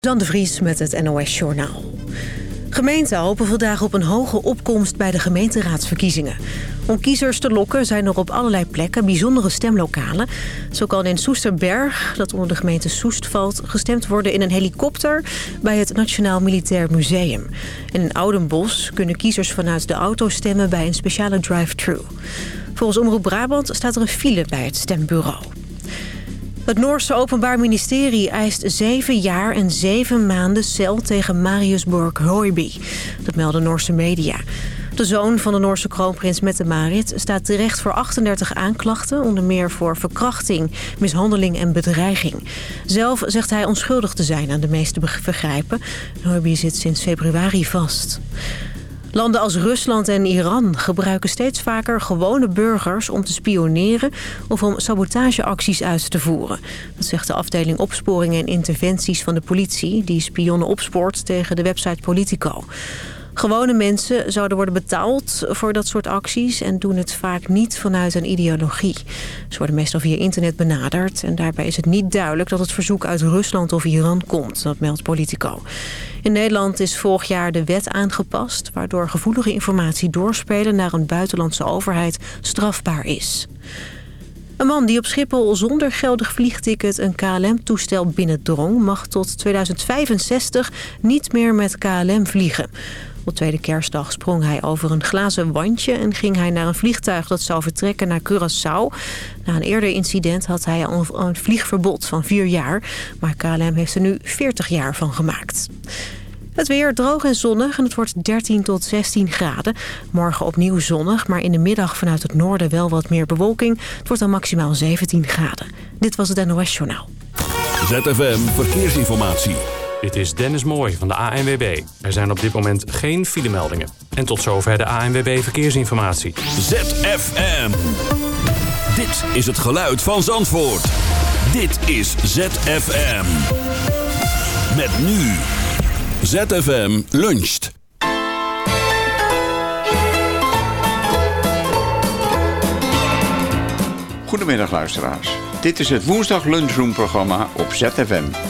Dan de Vries met het NOS Journaal. Gemeenten hopen vandaag op een hoge opkomst bij de gemeenteraadsverkiezingen. Om kiezers te lokken zijn er op allerlei plekken bijzondere stemlokalen. Zo kan in Soesterberg, dat onder de gemeente Soest valt... gestemd worden in een helikopter bij het Nationaal Militair Museum. En in Oudenbos kunnen kiezers vanuit de auto stemmen bij een speciale drive-thru. Volgens Omroep Brabant staat er een file bij het stembureau. Het Noorse Openbaar Ministerie eist zeven jaar en zeven maanden cel tegen Marius Borg Hoijby. Dat melden Noorse media. De zoon van de Noorse kroonprins Mette-Marit staat terecht voor 38 aanklachten... onder meer voor verkrachting, mishandeling en bedreiging. Zelf zegt hij onschuldig te zijn aan de meeste vergrijpen. Hoijby zit sinds februari vast. Landen als Rusland en Iran gebruiken steeds vaker gewone burgers om te spioneren of om sabotageacties uit te voeren. Dat zegt de afdeling opsporingen en interventies van de politie die spionnen opspoort tegen de website Politico. Gewone mensen zouden worden betaald voor dat soort acties... en doen het vaak niet vanuit een ideologie. Ze worden meestal via internet benaderd... en daarbij is het niet duidelijk dat het verzoek uit Rusland of Iran komt. Dat meldt Politico. In Nederland is vorig jaar de wet aangepast... waardoor gevoelige informatie doorspelen naar een buitenlandse overheid strafbaar is. Een man die op Schiphol zonder geldig vliegticket een KLM-toestel binnendrong... mag tot 2065 niet meer met KLM vliegen. Op tweede kerstdag sprong hij over een glazen wandje... en ging hij naar een vliegtuig dat zou vertrekken naar Curaçao. Na een eerder incident had hij een vliegverbod van vier jaar... maar KLM heeft er nu 40 jaar van gemaakt. Het weer droog en zonnig en het wordt 13 tot 16 graden. Morgen opnieuw zonnig, maar in de middag vanuit het noorden wel wat meer bewolking. Het wordt dan maximaal 17 graden. Dit was het NOS Journaal. ZFM Verkeersinformatie. Dit is Dennis Mooij van de ANWB. Er zijn op dit moment geen filemeldingen. En tot zover de ANWB Verkeersinformatie. ZFM. Dit is het geluid van Zandvoort. Dit is ZFM. Met nu. ZFM luncht. Goedemiddag luisteraars. Dit is het woensdag lunchroom programma op ZFM.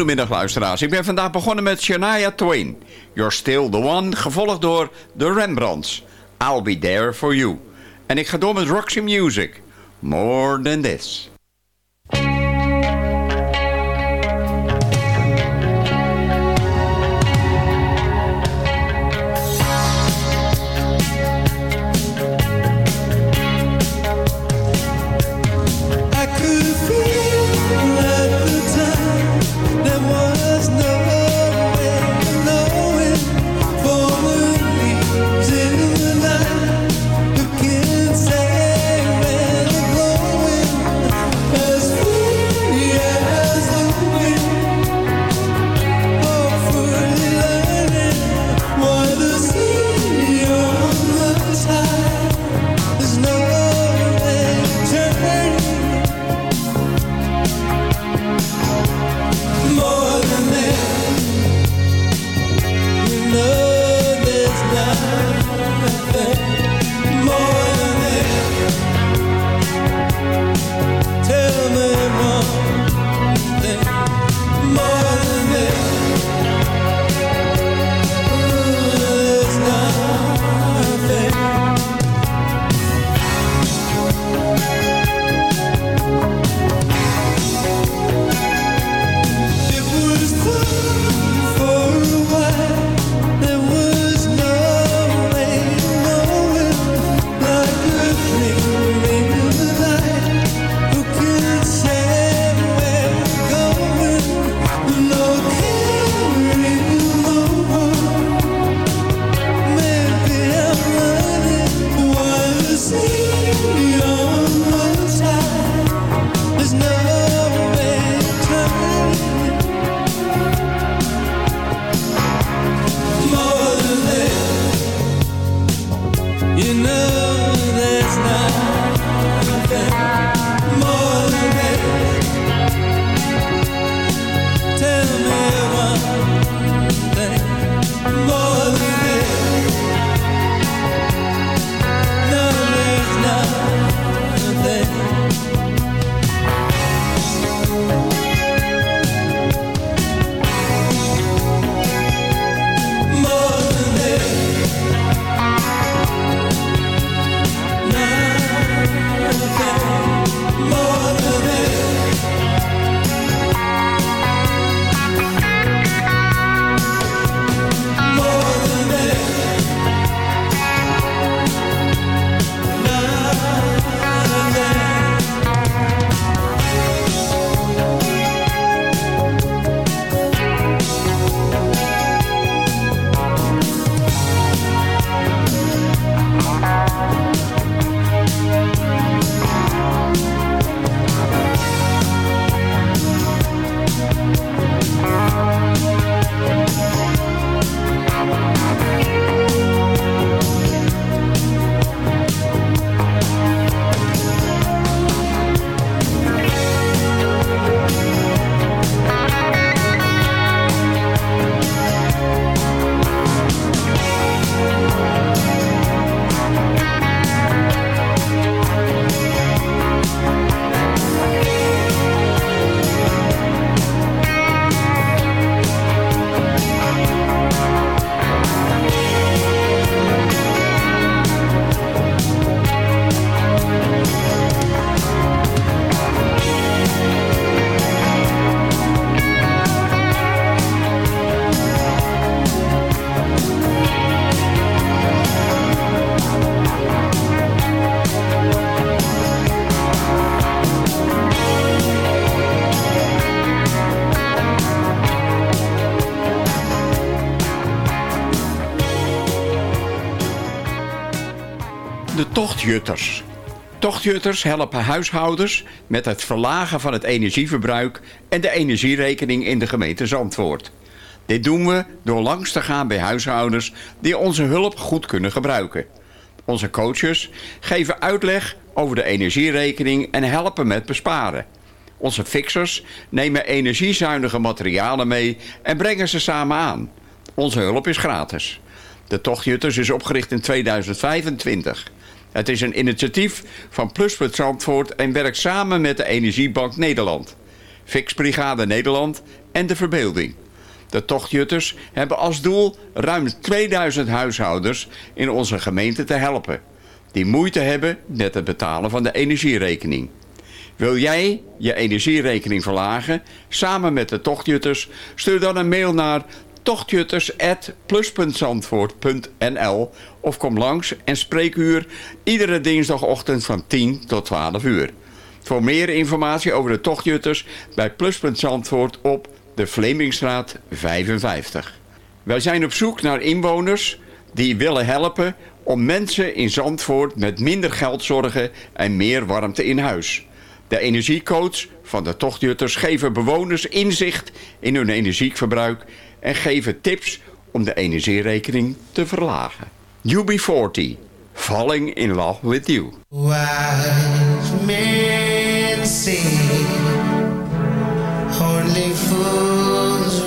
Goedemiddag luisteraars, ik ben vandaag begonnen met Shania Twain. You're Still The One, gevolgd door The Rembrandts. I'll Be There For You. En ik ga door met Roxy Music. More Than This. Tochtjutters. Helpen huishoudens met het verlagen van het energieverbruik en de energierekening in de gemeente Zandvoort. Dit doen we door langs te gaan bij huishoudens die onze hulp goed kunnen gebruiken. Onze coaches geven uitleg over de energierekening en helpen met besparen. Onze fixers nemen energiezuinige materialen mee en brengen ze samen aan. Onze hulp is gratis. De Tochtjutters is opgericht in 2025. Het is een initiatief van Pluspunt Zandvoort en werkt samen met de Energiebank Nederland, Fixbrigade Nederland en de Verbeelding. De tochtjutters hebben als doel ruim 2000 huishoudens in onze gemeente te helpen. Die moeite hebben met het betalen van de energierekening. Wil jij je energierekening verlagen? Samen met de tochtjutters stuur dan een mail naar tochtjutters.plus.zandvoort.nl of kom langs en spreekuur iedere dinsdagochtend van 10 tot 12 uur. Voor meer informatie over de tochtjutters bij Pluspunt Zandvoort op de Vlemingstraat 55. Wij zijn op zoek naar inwoners die willen helpen om mensen in Zandvoort met minder geld zorgen en meer warmte in huis. De energiecoach van de tochtjutters geven bewoners inzicht in hun energieverbruik en geven tips om de energierekening te verlagen. UB40, Falling in Love with You. Men only fools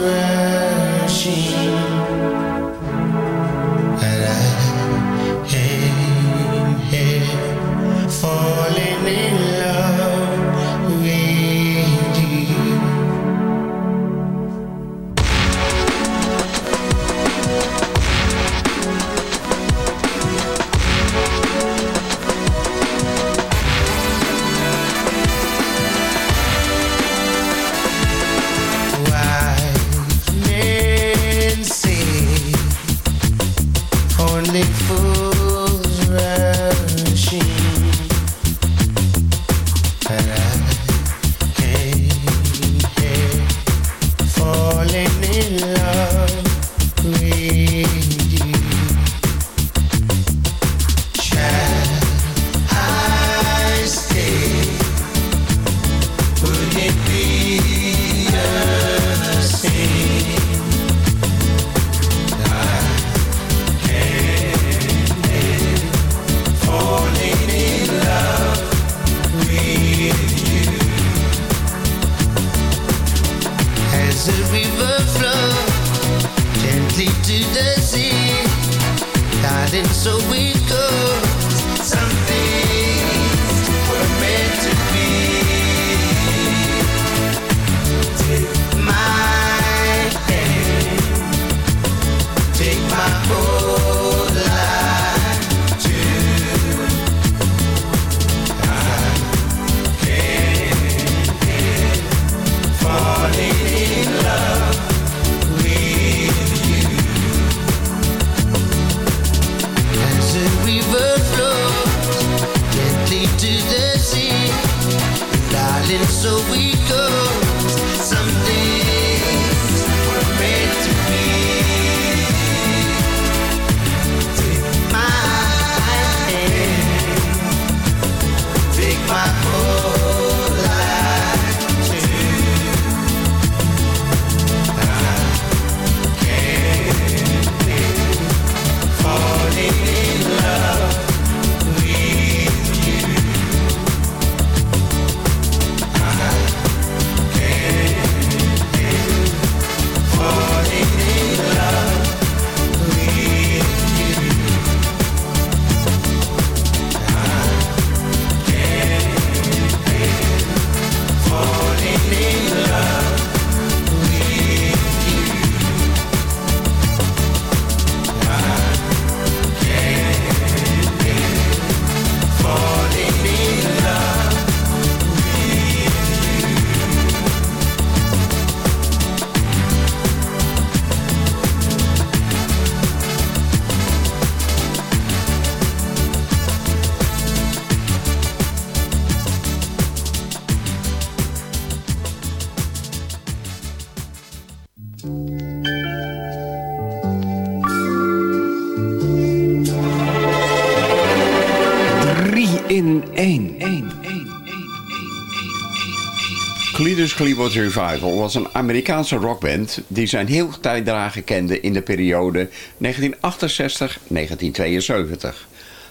Creedence Clearwater Revival was een Amerikaanse rockband die zijn heel tijddragen kende in de periode 1968-1972.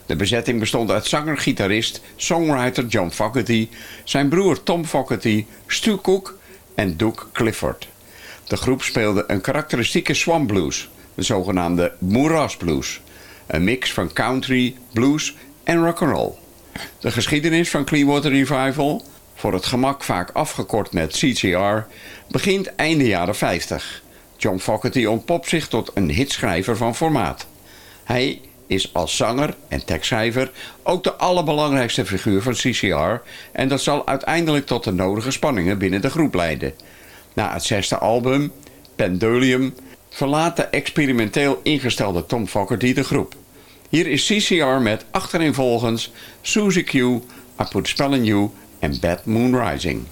De bezetting bestond uit zanger, gitarist, songwriter John Fogerty, zijn broer Tom Fogerty, Stu Cook en Duke Clifford. De groep speelde een karakteristieke swamp blues, de zogenaamde moeras blues, een mix van country, blues en rock'n'roll. De geschiedenis van Clearwater Revival, voor het gemak vaak afgekort met CCR, begint einde jaren 50. John Fogerty ontpopt zich tot een hitschrijver van formaat. Hij is als zanger en tekstschrijver ook de allerbelangrijkste figuur van CCR en dat zal uiteindelijk tot de nodige spanningen binnen de groep leiden. Na het zesde album, Pendulum, verlaat de experimenteel ingestelde Tom Fogerty de groep. Hier is CCR met achtereenvolgens Suzy Q, I Put Spell You and Beth Moon Rising.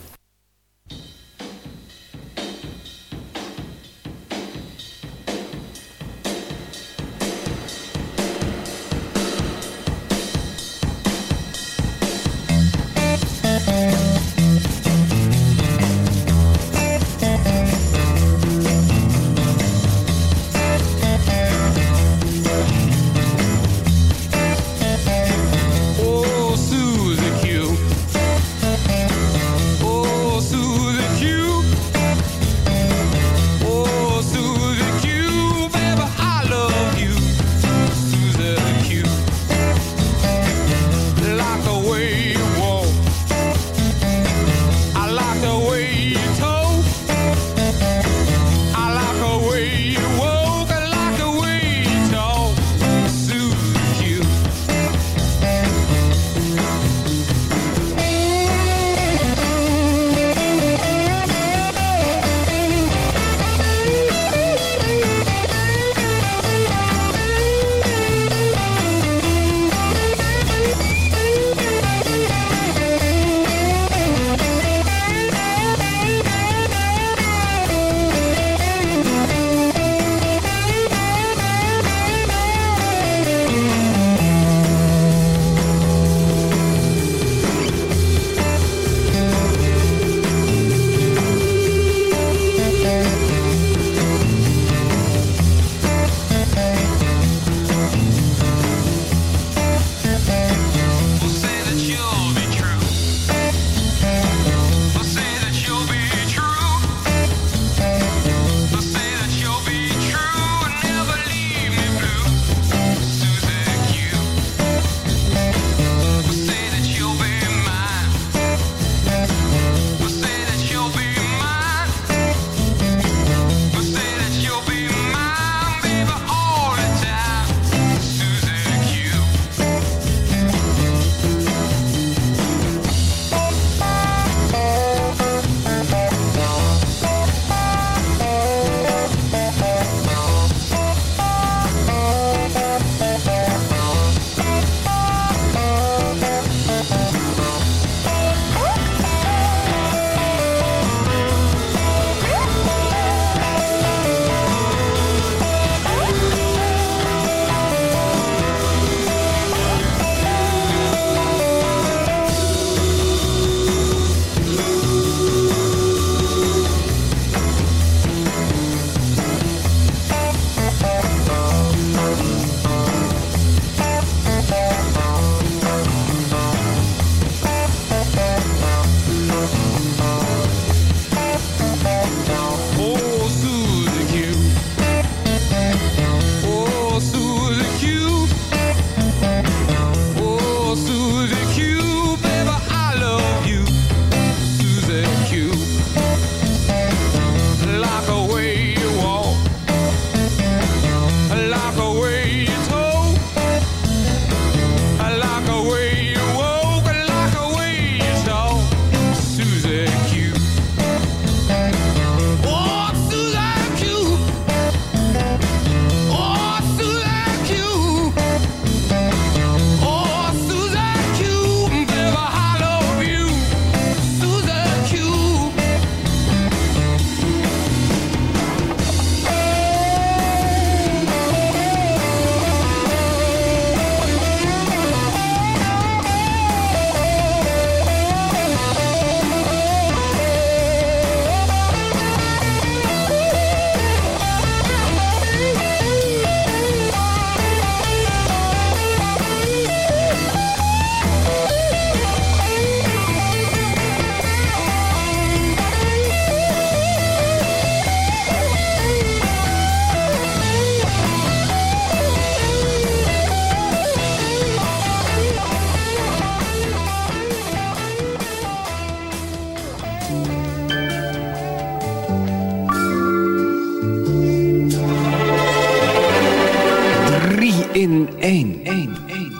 in één. één, één.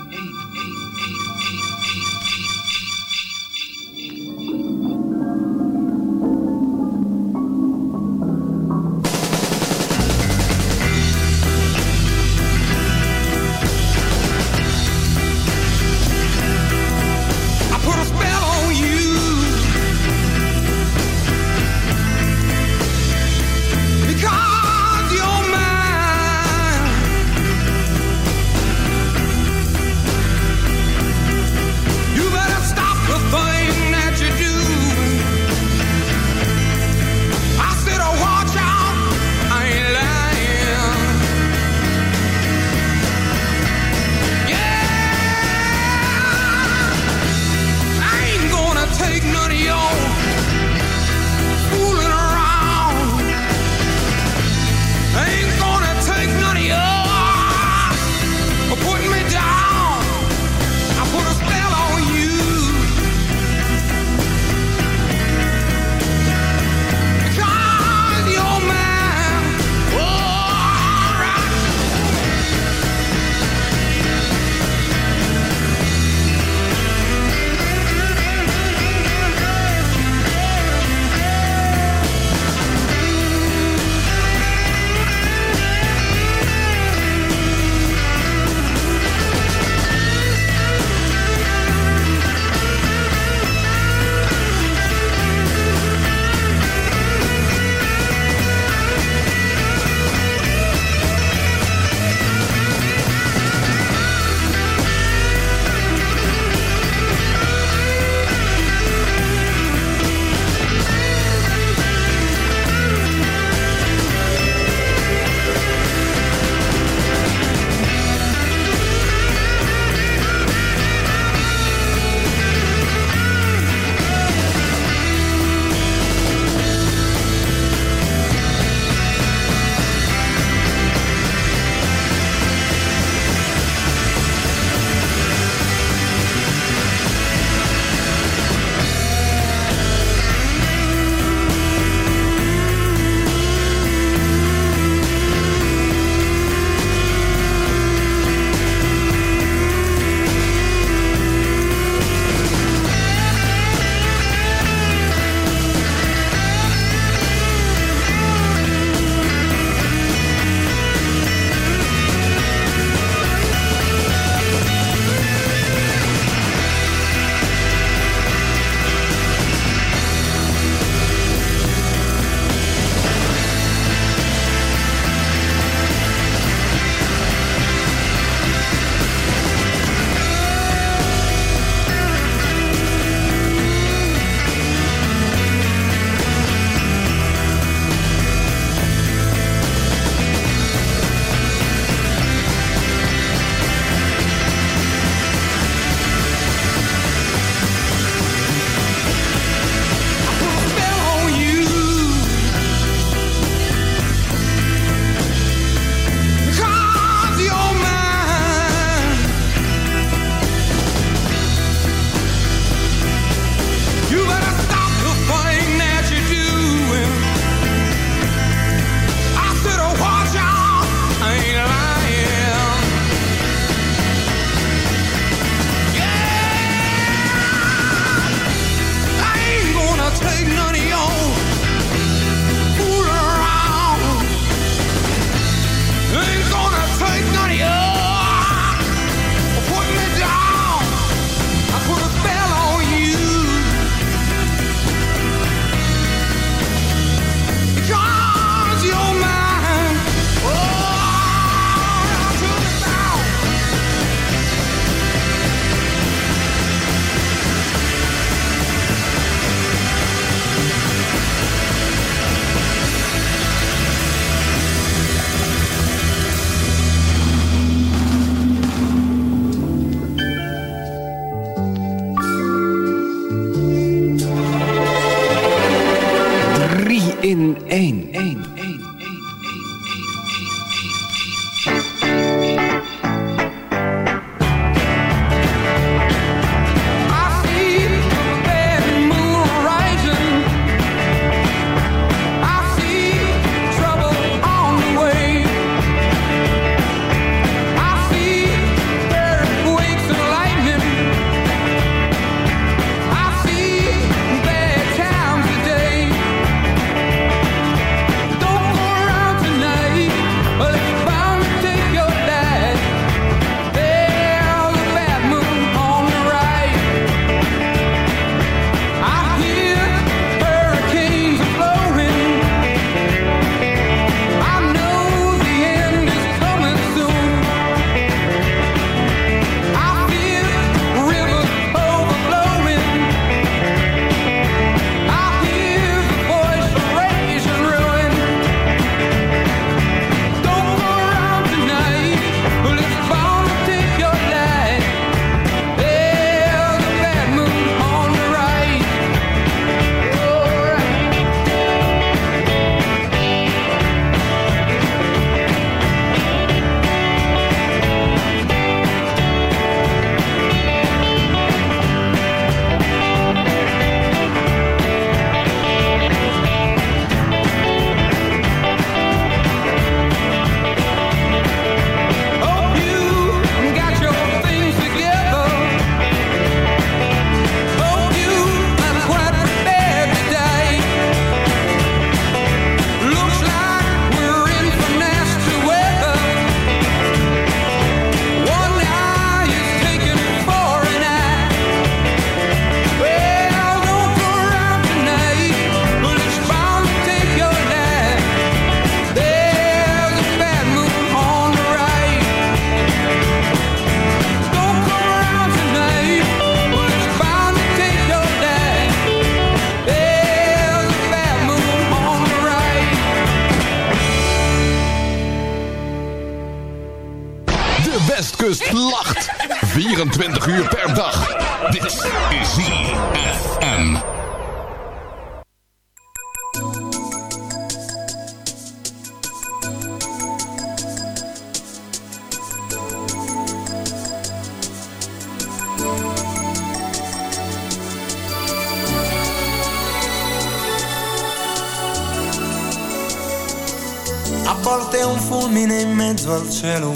Cielo,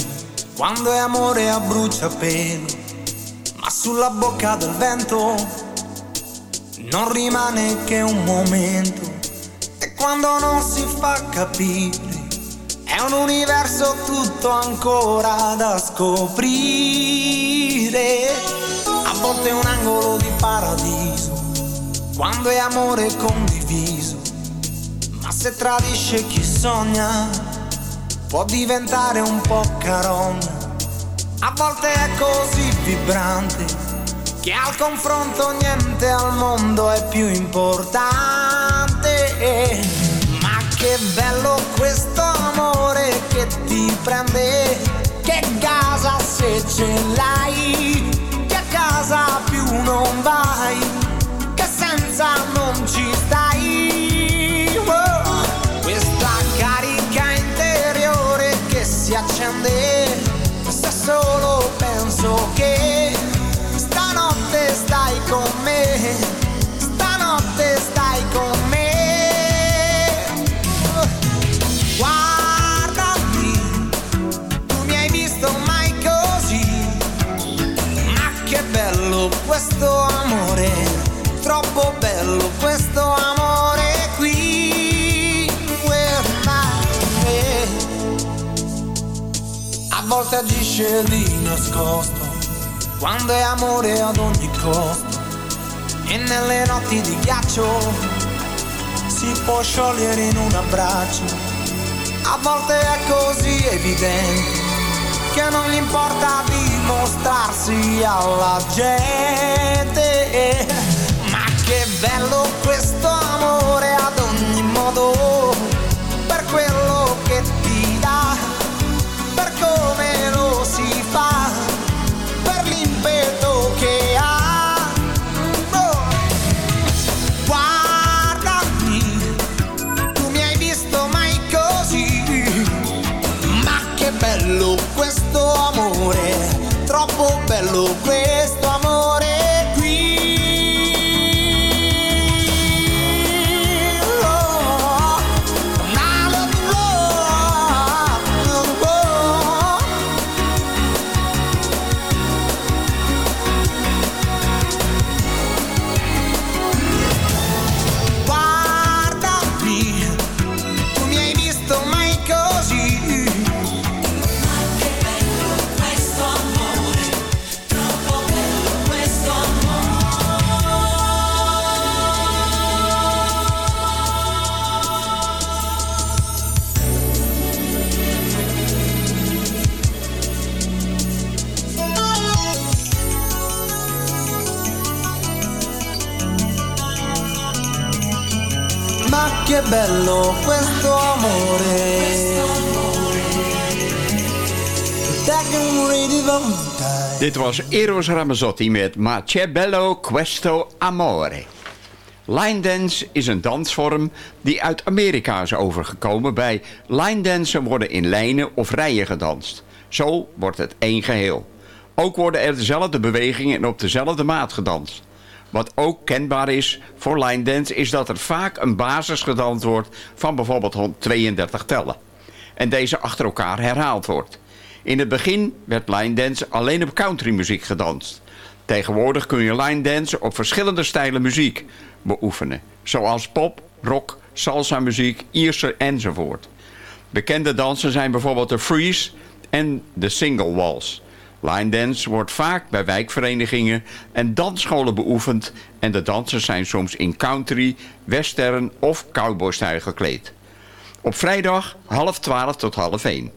quando è amore a bruciapelo, ma sulla bocca del vento non rimane che un momento. E quando non si fa capire, è un universo tutto ancora da scoprire. A volte è un angolo di paradiso, quando è amore condiviso. Ma se tradisce chi sogna, può diventare un po' carogna. A volte è così vibrante, che al confronto niente al mondo è più importante. Ma che bello questo amore che ti prende, che casa se ce l'hai, che a casa più non vai, che senza non ci stai. Si accende, se solo penso che stanotte stai con me, stanotte stai con me. Guardami, tu mi hai visto mai così, ma che bello questo amore, troppo bello A volte agisce di nascosto, quando è amore ad ogni costo, e nelle notti di ghiaccio si può sciogliere in un abbraccio. A volte è così evidente che non gli importa dimostrarsi alla gente. Ma che bello questo troppo bello Dit was Eros Ramazzotti met Ma che bello questo amore. Line dance is een dansvorm die uit Amerika is overgekomen. Bij line dansen worden in lijnen of rijen gedanst. Zo wordt het één geheel. Ook worden er dezelfde bewegingen en op dezelfde maat gedanst. Wat ook kenbaar is voor line dance is dat er vaak een basis gedanst wordt van bijvoorbeeld 132 tellen. En deze achter elkaar herhaald wordt. In het begin werd line dance alleen op countrymuziek gedanst. Tegenwoordig kun je line dance op verschillende stijlen muziek beoefenen. Zoals pop, rock, salsa muziek, Ierse enzovoort. Bekende dansen zijn bijvoorbeeld de freeze en de single waltz. Line dance wordt vaak bij wijkverenigingen en dansscholen beoefend... en de dansers zijn soms in country, western of cowboystijl gekleed. Op vrijdag half twaalf tot half één.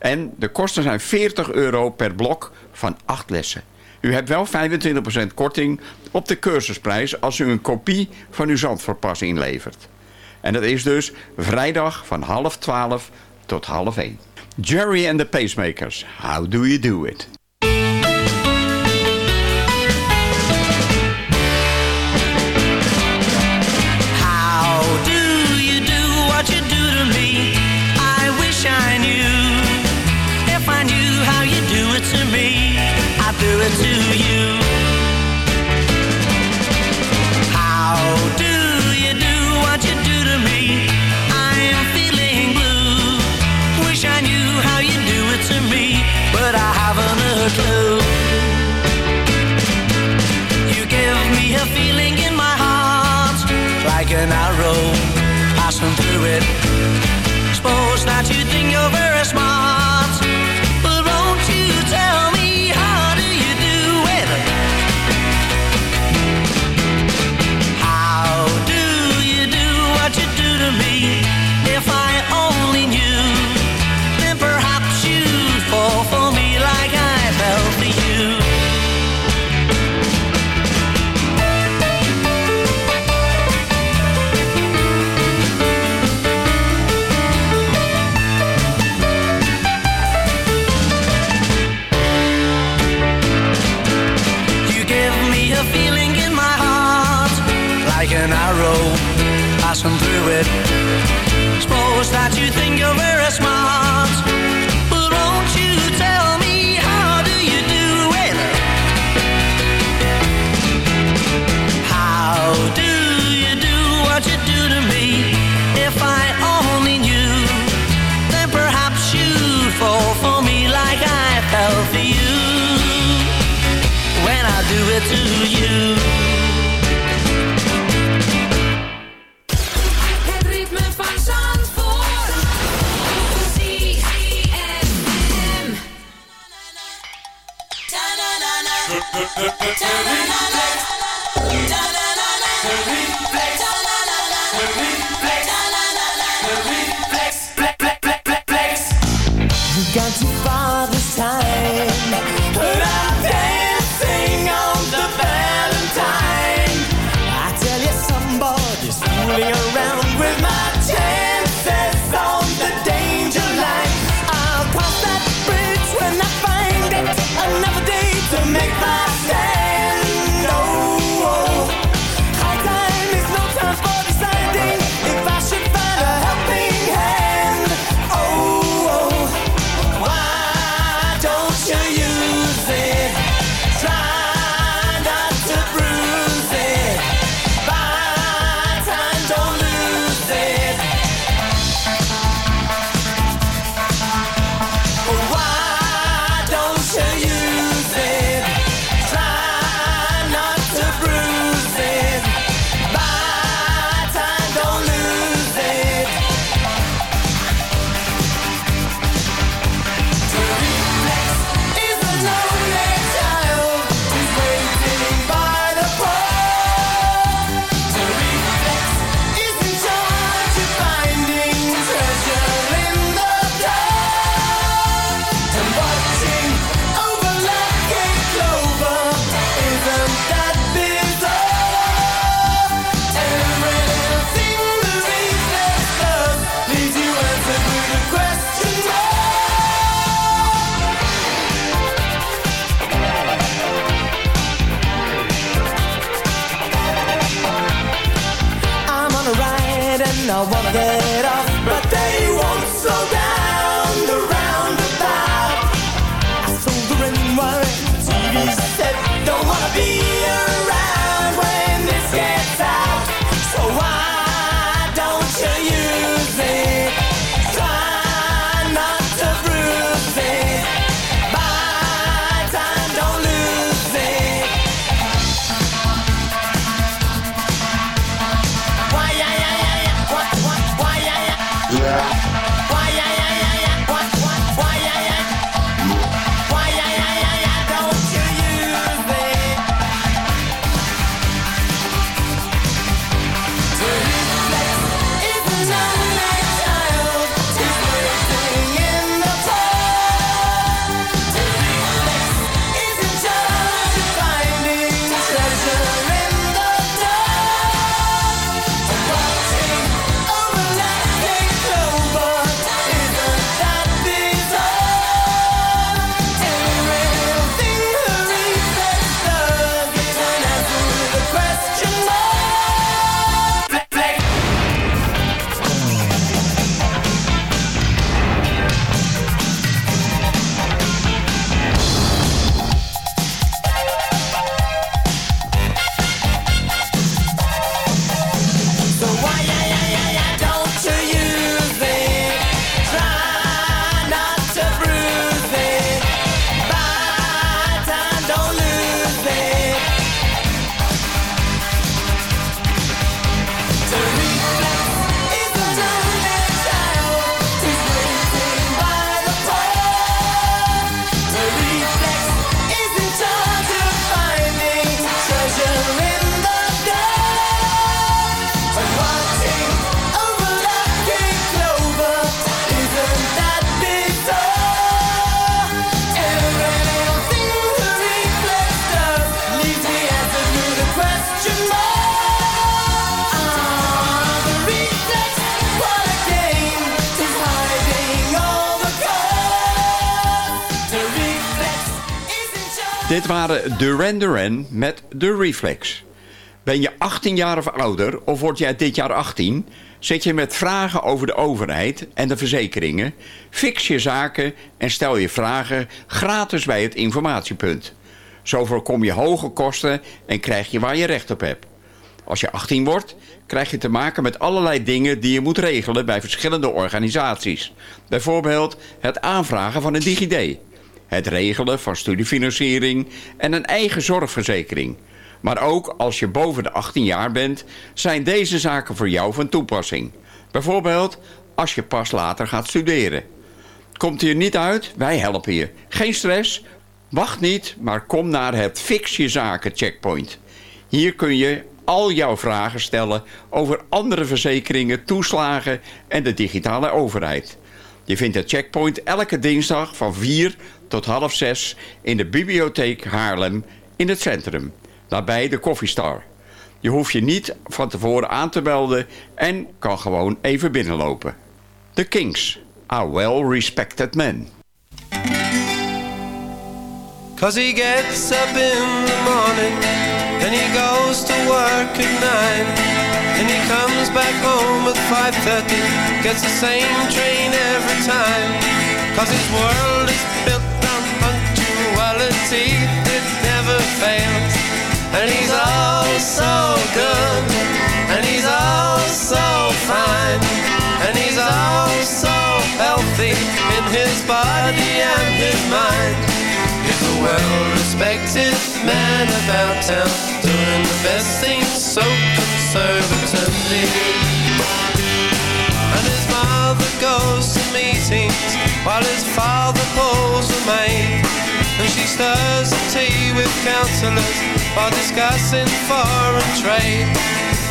En de kosten zijn 40 euro per blok van 8 lessen. U hebt wel 25% korting op de cursusprijs als u een kopie van uw Zandvoortpas inlevert. En dat is dus vrijdag van half 12 tot half 1. Jerry and the Pacemakers, how do you do it? to you. Duran Duran met The Reflex. Ben je 18 jaar of ouder of word jij dit jaar 18... zit je met vragen over de overheid en de verzekeringen... fix je zaken en stel je vragen gratis bij het informatiepunt. Zo voorkom je hoge kosten en krijg je waar je recht op hebt. Als je 18 wordt, krijg je te maken met allerlei dingen die je moet regelen bij verschillende organisaties. Bijvoorbeeld het aanvragen van een DigiD, het regelen van studiefinanciering en een eigen zorgverzekering. Maar ook als je boven de 18 jaar bent, zijn deze zaken voor jou van toepassing. Bijvoorbeeld als je pas later gaat studeren. Komt hier niet uit? Wij helpen je. Geen stress? Wacht niet, maar kom naar het Fix Je Zaken checkpoint. Hier kun je al jouw vragen stellen over andere verzekeringen, toeslagen en de digitale overheid. Je vindt het checkpoint elke dinsdag van 4 tot half 6 in de bibliotheek Haarlem in het centrum, nabij de Coffee Star. Je hoeft je niet van tevoren aan te melden en kan gewoon even binnenlopen. The Kings, a well-respected man. Cause he gets up in the morning and he goes to work at nine and he comes back home at 5.30 gets the same train every time Cause his world is built punctuality it never fails. And he's all so good and he's all so fine. And he's all so healthy in his body and his mind. He's a well-respected man about town Doing the best things so conservatively. And his mother goes to meetings While his father pulls the maid And she stirs the tea with counsellors While discussing foreign trade.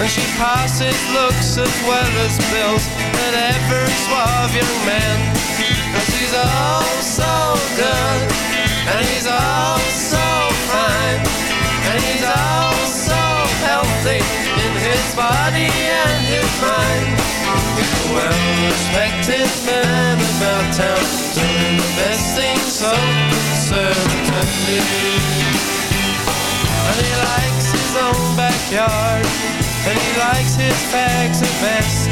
And she passes looks as well as bills At every suave young man. Cause he's all so good and he's all so fine. And he's all so healthy In his body and his mind. He's a well-respected man about town Doing the best things so And he likes his own backyard. And he likes his fags the best.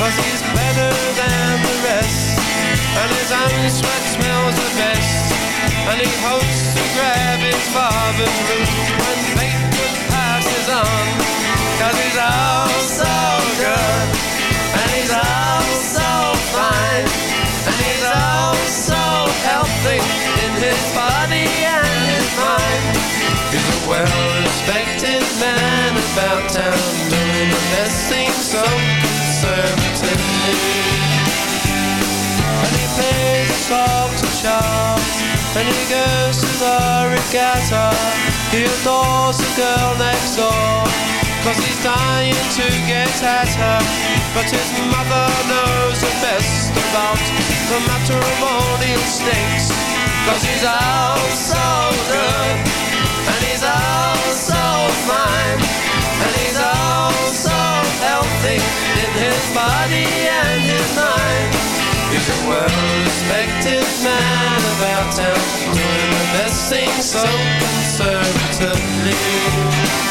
Cause he's better than the rest. And his own sweat smells the best. And he hopes to grab his father's root when Bateman passes on. Cause he's all so good, and he's all so fine, and he's all so healthy in his body and his mind. He's a well-respected man about town, doing the best thing so conservatively. And he plays song to Charles and he goes to the regatta He adores the girl next door Cause he's dying to get at her But his mother knows the best about The matrimonial stakes Cause he's all so good And he's all so fine And he's all so healthy In his body and his mind. He's a well-respected man about town. Doing the best thing so conservatively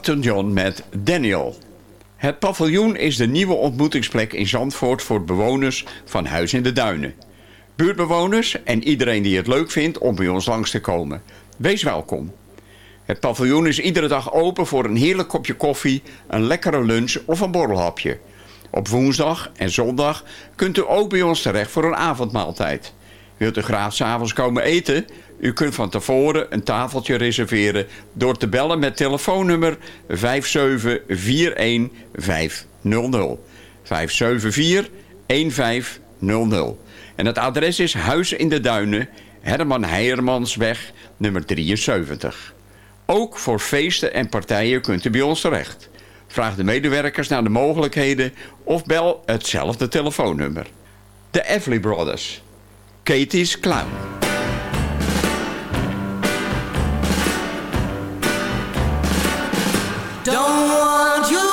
Elton John met Daniel. Het paviljoen is de nieuwe ontmoetingsplek in Zandvoort voor bewoners van Huis in de Duinen. Buurtbewoners en iedereen die het leuk vindt om bij ons langs te komen. Wees welkom. Het paviljoen is iedere dag open voor een heerlijk kopje koffie, een lekkere lunch of een borrelhapje. Op woensdag en zondag kunt u ook bij ons terecht voor een avondmaaltijd. Wilt u graag s'avonds komen eten? U kunt van tevoren een tafeltje reserveren door te bellen met telefoonnummer 5741500. 5741500. En het adres is Huis in de Duinen, Herman Heijermansweg, nummer 73. Ook voor feesten en partijen kunt u bij ons terecht. Vraag de medewerkers naar de mogelijkheden of bel hetzelfde telefoonnummer. De Everly Brothers. Katie's Clown. Don't want your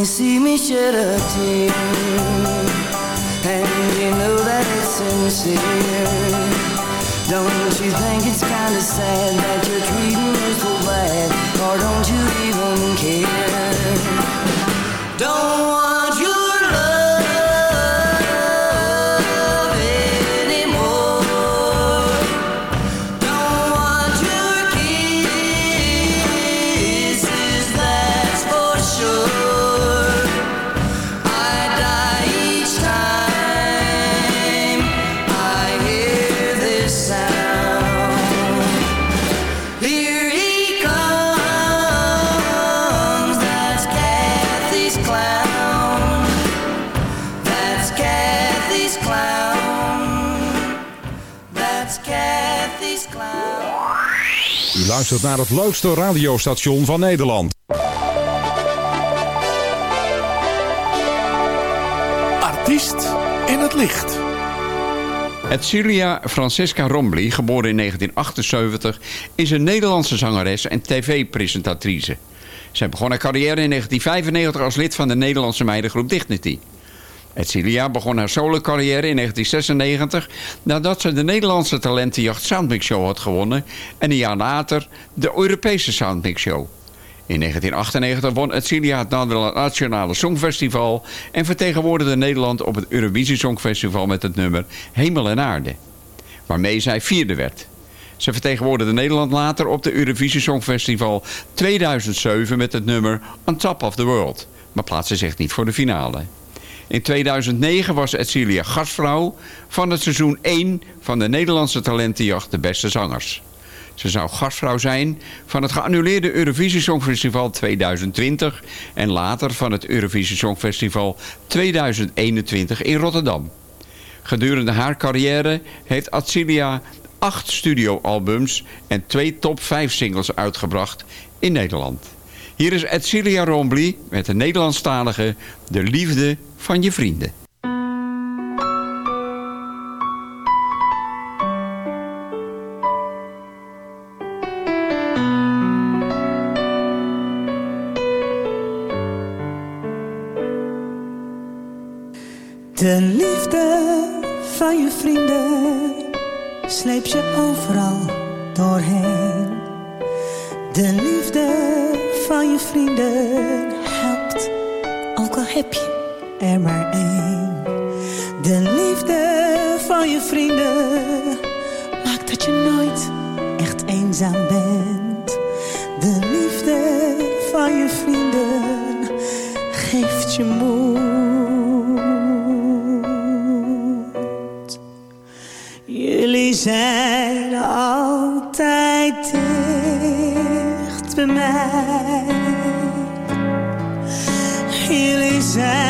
you see me shed a tear, and you know that it's sincere. Don't you think it's kinda sad that you're treating me luistert naar het leukste radiostation van Nederland. Artiest in het licht. Edcilia Francesca Rombly, geboren in 1978, is een Nederlandse zangeres en tv-presentatrice. Zij begon haar carrière in 1995 als lid van de Nederlandse meidengroep Dignity. Edcilia begon haar solo-carrière in 1996 nadat ze de Nederlandse talentenjacht Soundmix Show had gewonnen en een jaar later de Europese Soundmix Show. In 1998 won Edcilia het Nationale Songfestival en vertegenwoordigde Nederland op het Eurovisie Songfestival met het nummer Hemel en Aarde, waarmee zij vierde werd. Ze vertegenwoordigde Nederland later op de Eurovisie Songfestival 2007 met het nummer On Top of the World, maar plaatste zich niet voor de finale. In 2009 was Edcilia gastvrouw van het seizoen 1 van de Nederlandse talentenjacht De Beste Zangers. Ze zou gastvrouw zijn van het geannuleerde Eurovisie Songfestival 2020 en later van het Eurovisie Songfestival 2021 in Rotterdam. Gedurende haar carrière heeft Atsilia acht studioalbums en twee top 5 singles uitgebracht in Nederland. Hier is Edcilia Rombly met de Nederlandstalige De Liefde van je vrienden. De liefde van je vrienden sleep je overal doorheen. De liefde van je vrienden helpt, ook al heb je er maar één. De liefde van je vrienden maakt dat je nooit echt eenzaam bent. De liefde van je vrienden geeft je moed. Jullie zijn altijd dicht bij mij. Jullie zijn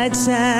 right side.